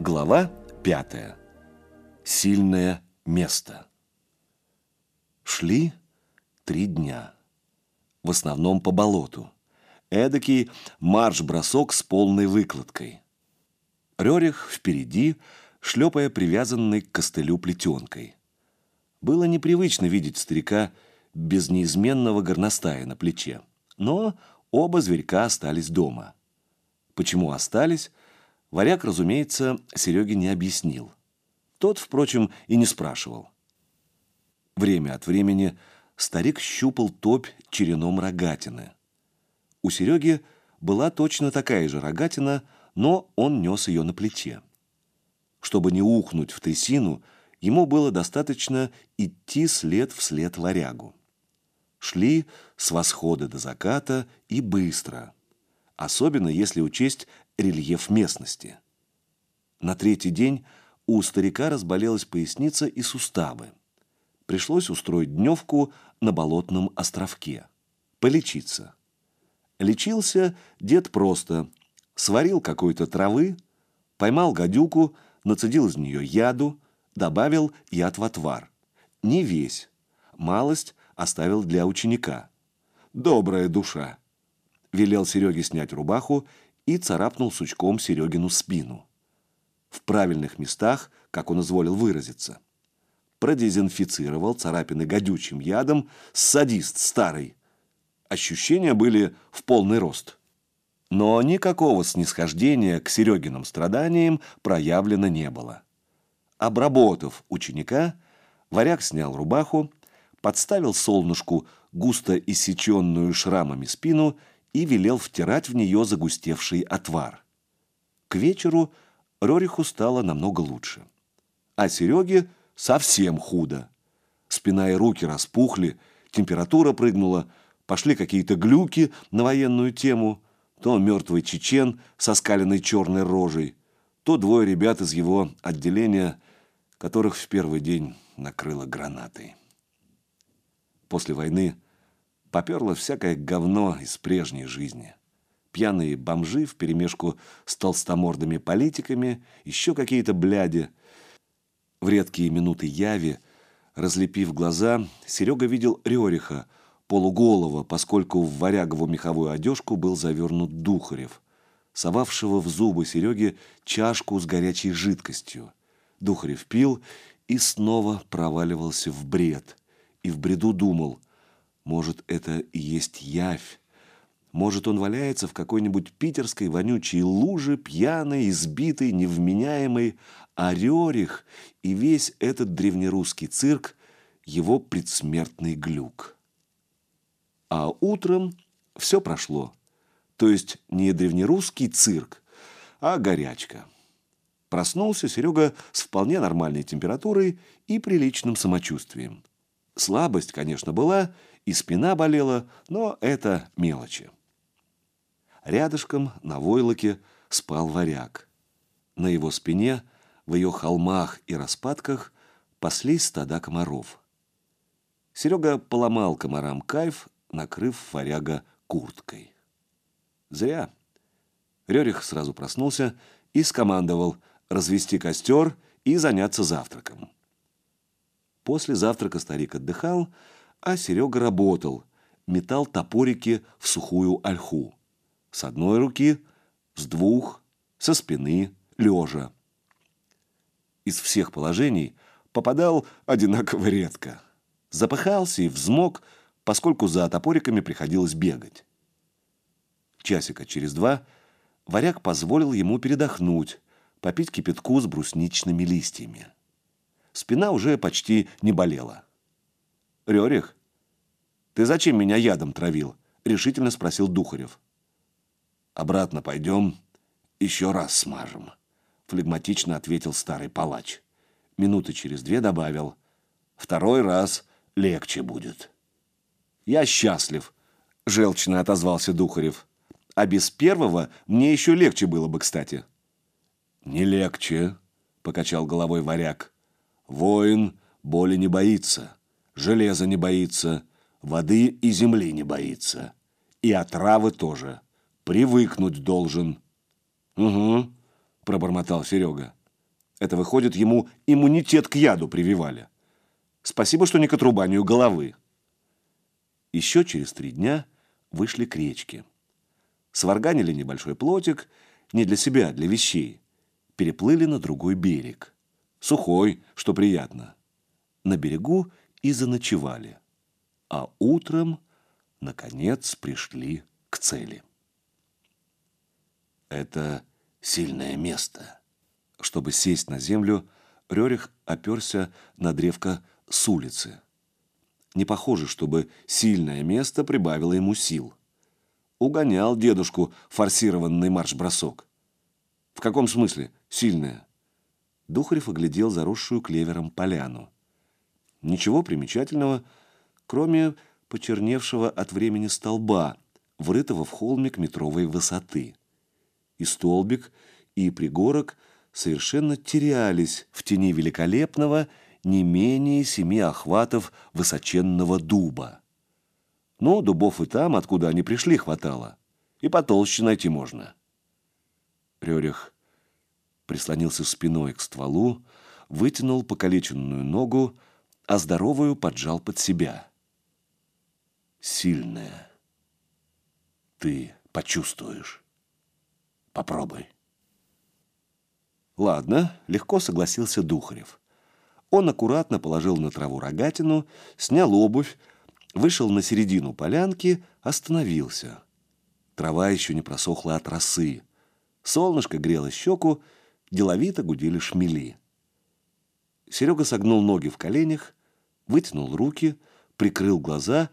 Глава пятая. Сильное место. Шли три дня. В основном по болоту. Эдакий марш-бросок с полной выкладкой. Рерих впереди, шлепая привязанной к костылю плетенкой. Было непривычно видеть старика без неизменного горностая на плече. Но оба зверька остались дома. Почему остались, Варяг, разумеется, Сереге не объяснил. Тот, впрочем, и не спрашивал. Время от времени старик щупал топь череном рогатины. У Сереги была точно такая же рогатина, но он нес ее на плече. Чтобы не ухнуть в трясину, ему было достаточно идти след вслед варягу. Шли с восхода до заката и быстро, особенно если учесть рельеф местности. На третий день у старика разболелась поясница и суставы. Пришлось устроить дневку на болотном островке. Полечиться. Лечился дед просто. Сварил какой-то травы, поймал гадюку, нацедил из нее яду, добавил яд в отвар. Не весь. Малость оставил для ученика. Добрая душа. Велел Сереге снять рубаху и царапнул сучком Серегину спину. В правильных местах, как он изволил выразиться. Продезинфицировал царапины гадючим ядом садист старый. Ощущения были в полный рост. Но никакого снисхождения к Серегиным страданиям проявлено не было. Обработав ученика, варяг снял рубаху, подставил солнышку густо иссеченную шрамами спину и велел втирать в нее загустевший отвар. К вечеру Рориху стало намного лучше. А Сереге совсем худо. Спина и руки распухли, температура прыгнула, пошли какие-то глюки на военную тему, то мертвый чечен со скаленной черной рожей, то двое ребят из его отделения, которых в первый день накрыло гранатой. После войны поперло всякое говно из прежней жизни. Пьяные бомжи вперемешку с толстомордыми политиками, еще какие-то бляди. В редкие минуты яви, разлепив глаза, Серега видел Рериха, полуголого, поскольку в варягову меховую одежку был завернут Духарев, совавшего в зубы Сереге чашку с горячей жидкостью. Духарев пил и снова проваливался в бред. И в бреду думал – может, это и есть явь. Может, он валяется в какой-нибудь питерской вонючей луже, пьяный, избитый, невменяемый, а Рерих и весь этот древнерусский цирк – его предсмертный глюк. А утром все прошло. То есть не древнерусский цирк, а горячка. Проснулся Серега с вполне нормальной температурой и приличным самочувствием. Слабость, конечно, была – и спина болела, но это мелочи. Рядышком на войлоке спал варяг. На его спине, в ее холмах и распадках, паслись стада комаров. Серега поломал комарам кайф, накрыв варяга курткой. Зря. Рерих сразу проснулся и скомандовал развести костер и заняться завтраком. После завтрака старик отдыхал, а Серега работал, метал топорики в сухую ольху. С одной руки, с двух, со спины, лежа. Из всех положений попадал одинаково редко. Запыхался и взмок, поскольку за топориками приходилось бегать. Часика через два варяг позволил ему передохнуть, попить кипятку с брусничными листьями. Спина уже почти не болела. «Рерих, ты зачем меня ядом травил?» — решительно спросил Духарев. «Обратно пойдем, еще раз смажем», — флегматично ответил старый палач. Минуты через две добавил. «Второй раз легче будет». «Я счастлив», — желчно отозвался Духарев. «А без первого мне еще легче было бы, кстати». «Не легче», — покачал головой варяг. «Воин боли не боится» железа не боится, воды и земли не боится. И отравы тоже. Привыкнуть должен. Угу, пробормотал Серега. Это выходит, ему иммунитет к яду прививали. Спасибо, что не к отрубанию головы. Еще через три дня вышли к речке. Сварганили небольшой плотик, не для себя, а для вещей. Переплыли на другой берег. Сухой, что приятно. На берегу и заночевали. А утром, наконец, пришли к цели. Это сильное место. Чтобы сесть на землю, Рерих оперся на древко с улицы. Не похоже, чтобы сильное место прибавило ему сил. Угонял дедушку форсированный марш-бросок. В каком смысле сильное? Духарев оглядел заросшую клевером поляну. Ничего примечательного, кроме почерневшего от времени столба, врытого в холмик метровой высоты. И столбик, и пригорок совершенно терялись в тени великолепного, не менее семи охватов высоченного дуба. Но дубов и там, откуда они пришли, хватало. И потолще найти можно. Рерих прислонился спиной к стволу, вытянул покалеченную ногу, а здоровую поджал под себя. Сильная. Ты почувствуешь. Попробуй. Ладно, легко согласился Духарев. Он аккуратно положил на траву рогатину, снял обувь, вышел на середину полянки, остановился. Трава еще не просохла от росы. Солнышко грело щеку, деловито гудели шмели. Серега согнул ноги в коленях, вытянул руки, прикрыл глаза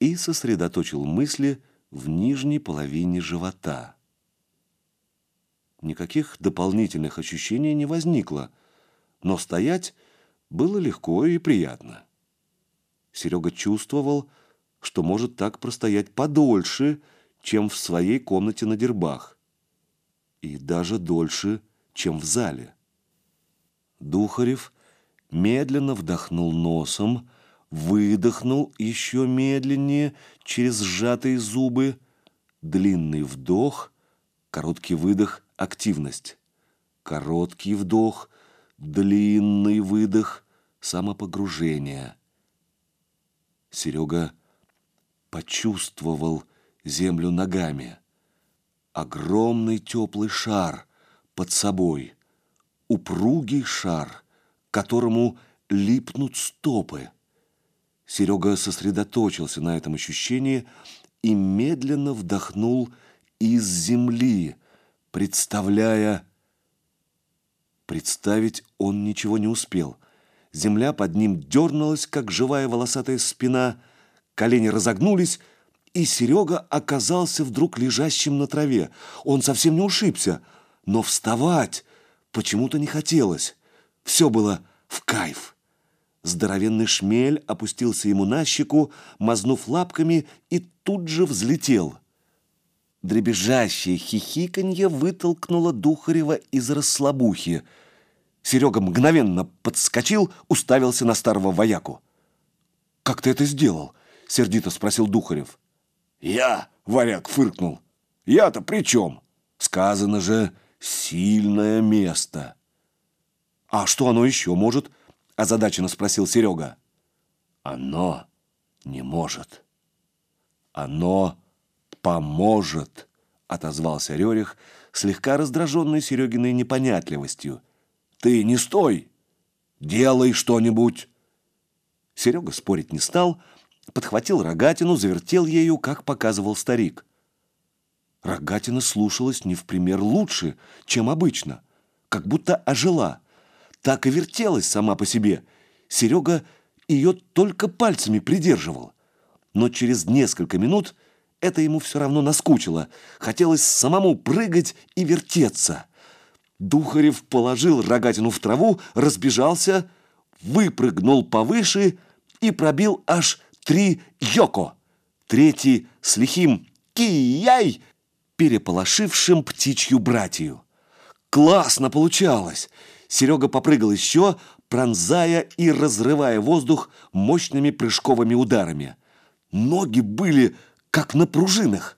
и сосредоточил мысли в нижней половине живота. Никаких дополнительных ощущений не возникло, но стоять было легко и приятно. Серега чувствовал, что может так простоять подольше, чем в своей комнате на дербах, и даже дольше, чем в зале. Духарев медленно вдохнул носом, выдохнул еще медленнее через сжатые зубы, длинный вдох, короткий выдох, активность, короткий вдох, длинный выдох, самопогружения. Серега почувствовал землю ногами. Огромный теплый шар под собой, упругий шар, к которому липнут стопы. Серега сосредоточился на этом ощущении и медленно вдохнул из земли, представляя... Представить он ничего не успел. Земля под ним дернулась, как живая волосатая спина, колени разогнулись, и Серега оказался вдруг лежащим на траве. Он совсем не ушибся, но вставать почему-то не хотелось. Все было в кайф. Здоровенный шмель опустился ему на щеку, мазнув лапками, и тут же взлетел. Дребезжащее хихиканье вытолкнуло Духарева из расслабухи – Серега мгновенно подскочил, уставился на старого вояку. «Как ты это сделал?» — сердито спросил Духарев. «Я?» — варяг фыркнул. «Я-то при чем?» «Сказано же, сильное место». «А что оно еще может?» — озадаченно спросил Серега. «Оно не может. Оно поможет», — отозвался Рерих, слегка раздраженный Серегиной непонятливостью. Ты не стой! Делай что-нибудь!» Серега спорить не стал, подхватил рогатину, завертел ею, как показывал старик. Рогатина слушалась не в пример лучше, чем обычно, как будто ожила. Так и вертелась сама по себе. Серега ее только пальцами придерживал. Но через несколько минут это ему все равно наскучило. Хотелось самому прыгать и вертеться. Духарев положил рогатину в траву, разбежался, выпрыгнул повыше и пробил аж три йоко. Третий с лихим «Кияй!» переполошившим птичью братью. Классно получалось! Серега попрыгал еще, пронзая и разрывая воздух мощными прыжковыми ударами. Ноги были как на пружинах.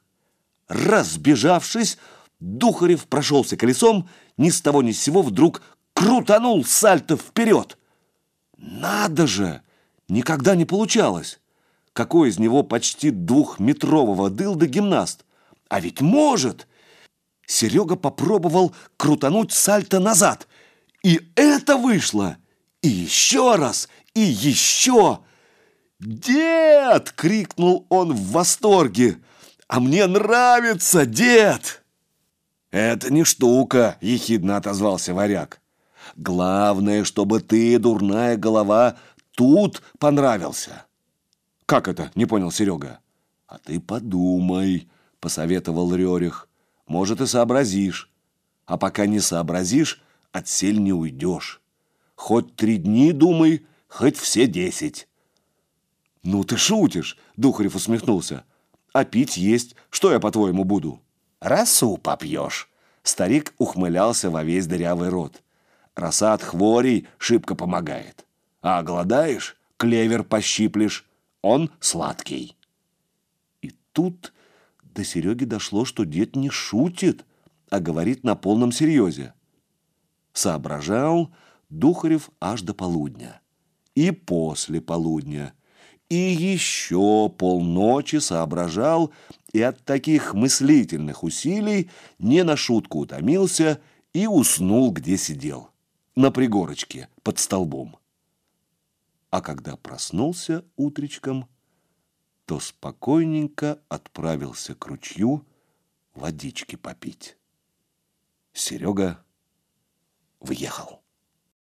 Разбежавшись, Духарев прошелся колесом, ни с того ни с сего вдруг крутанул сальто вперед. Надо же! Никогда не получалось. Какой из него почти двухметрового дылда гимнаст? А ведь может! Серега попробовал крутануть сальто назад. И это вышло! И еще раз! И еще! «Дед!» — крикнул он в восторге. «А мне нравится, дед!» «Это не штука!» — ехидно отозвался варяг. «Главное, чтобы ты, дурная голова, тут понравился». «Как это?» — не понял Серега. «А ты подумай», — посоветовал Рерих. «Может, и сообразишь. А пока не сообразишь, от сель не уйдешь. Хоть три дни думай, хоть все десять». «Ну ты шутишь!» — Духарев усмехнулся. «А пить есть. Что я, по-твоему, буду?» «Росу попьешь!» Старик ухмылялся во весь дырявый рот. «Роса от хворей шибко помогает. А голодаешь, клевер пощиплешь он сладкий. И тут до Сереги дошло, что дед не шутит, а говорит на полном серьезе. Соображал Духарев аж до полудня. И после полудня. И еще полночи соображал, и от таких мыслительных усилий не на шутку утомился и уснул, где сидел. На пригорочке, под столбом а когда проснулся утречком, то спокойненько отправился к ручью водички попить. Серега въехал.